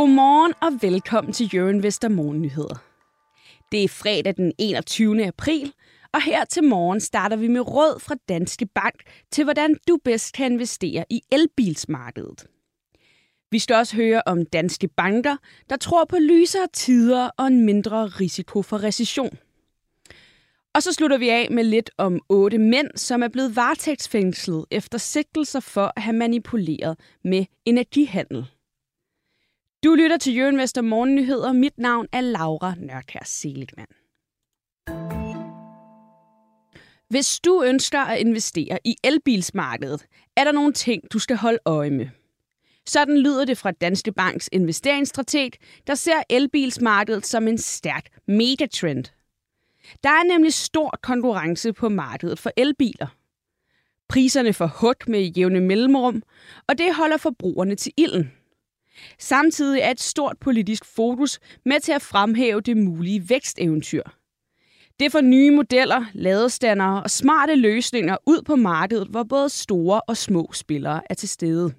Godmorgen og velkommen til Jørgen Vester Morgennyheder. Det er fredag den 21. april, og her til morgen starter vi med råd fra Danske Bank til, hvordan du bedst kan investere i elbilsmarkedet. Vi skal også høre om danske banker, der tror på lysere tider og en mindre risiko for recession. Og så slutter vi af med lidt om otte mænd, som er blevet varetægtsfængslet efter sigtelser for at have manipuleret med energihandel. Du lytter til Jørgen Vester Morgennyheder. Mit navn er Laura Nørkær Seligman. Hvis du ønsker at investere i elbilsmarkedet, er der nogle ting, du skal holde øje med. Sådan lyder det fra Danske Banks investeringsstrateg, der ser elbilsmarkedet som en stærk megatrend. Der er nemlig stor konkurrence på markedet for elbiler. Priserne får hug med jævne mellemrum, og det holder forbrugerne til ilden. Samtidig er et stort politisk fokus med til at fremhæve det mulige væksteventyr. Det får nye modeller, ladestandere og smarte løsninger ud på markedet, hvor både store og små spillere er til stede.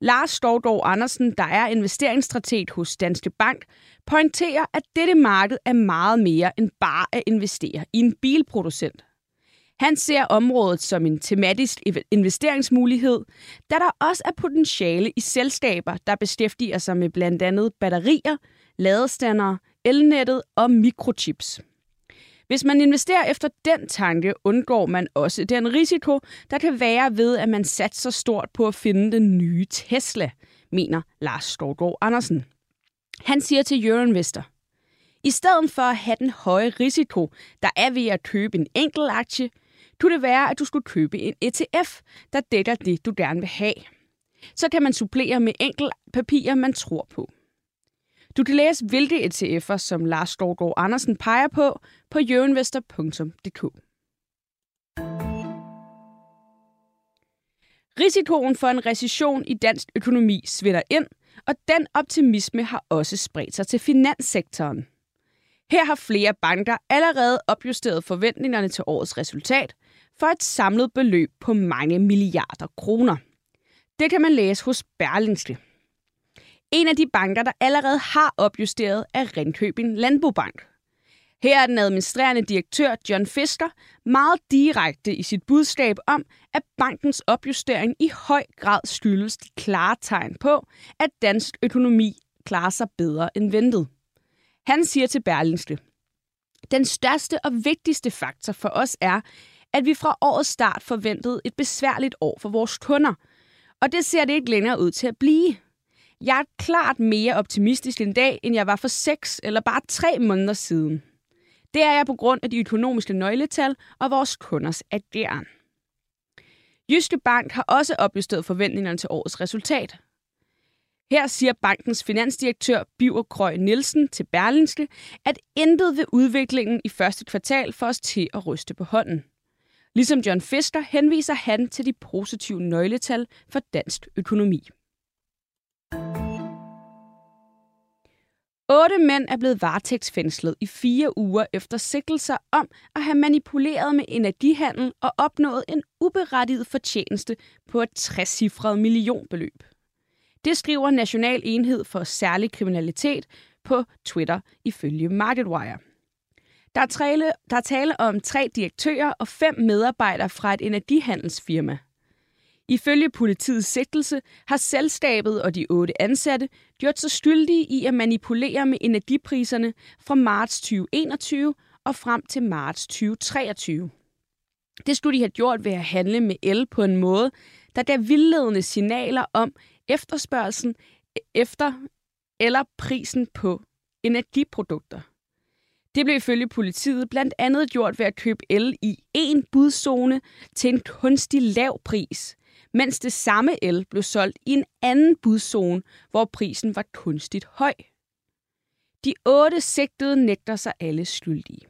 Lars Stordov Andersen, der er investeringsstrateg hos Danske Bank, pointerer, at dette marked er meget mere end bare at investere i en bilproducent. Han ser området som en tematisk investeringsmulighed, da der også er potentiale i selskaber, der beskæftiger sig med blandt andet batterier, ladestandere, elnettet og mikrochips. Hvis man investerer efter den tanke, undgår man også den risiko, der kan være ved, at man satser stort på at finde den nye Tesla, mener Lars Skovgaard Andersen. Han siger til Euroinvestor, i stedet for at have den høje risiko, der er ved at købe en enkelt aktie, kunne det være, at du skulle købe en ETF, der dækker det, du gerne vil have. Så kan man supplere med enkelt papirer, man tror på. Du kan læse, hvilke ETF'er, som Lars Storgård Andersen peger på, på jøinvestor.dk. Risikoen for en recession i dansk økonomi svinder ind, og den optimisme har også spredt sig til finanssektoren. Her har flere banker allerede opjusteret forventningerne til årets resultat for et samlet beløb på mange milliarder kroner. Det kan man læse hos Berlingske. En af de banker, der allerede har opjusteret, er Ringkøbing Landbobank. Her er den administrerende direktør John Fisker meget direkte i sit budskab om, at bankens opjustering i høj grad skyldes de klare tegn på, at dansk økonomi klarer sig bedre end ventet. Han siger til Berlingske, den største og vigtigste faktor for os er, at vi fra årets start forventede et besværligt år for vores kunder. Og det ser det ikke længere ud til at blive. Jeg er klart mere optimistisk en dag, end jeg var for seks eller bare tre måneder siden. Det er jeg på grund af de økonomiske nøgletal og vores kunders ageren. Jyske Bank har også opjusteret forventningerne til årets resultat. Her siger bankens finansdirektør Biver Krøj Nielsen til Berlingske, at intet ved udviklingen i første kvartal får os til at ryste på hånden. Ligesom John Fisker henviser han til de positive nøgletal for dansk økonomi. Otte mænd er blevet varetægtsfængslet i fire uger efter sigtelser om at have manipuleret med energihandel og opnået en uberettiget fortjeneste på et 60 millionbeløb. Det skriver National Enhed for Særlig Kriminalitet på Twitter ifølge MarketWire. Der er, tale, der er tale om tre direktører og fem medarbejdere fra et energihandelsfirma. Ifølge politiets sigtelse har selskabet og de otte ansatte gjort sig skyldige i at manipulere med energipriserne fra marts 2021 og frem til marts 2023. Det skulle de have gjort ved at handle med el på en måde, der gav vildledende signaler om efterspørgselen efter eller prisen på energiprodukter. Det blev ifølge politiet blandt andet gjort ved at købe el i en budzone til en kunstig lav pris, mens det samme el blev solgt i en anden budzone, hvor prisen var kunstigt høj. De otte sigtede nægter sig alle skyldige.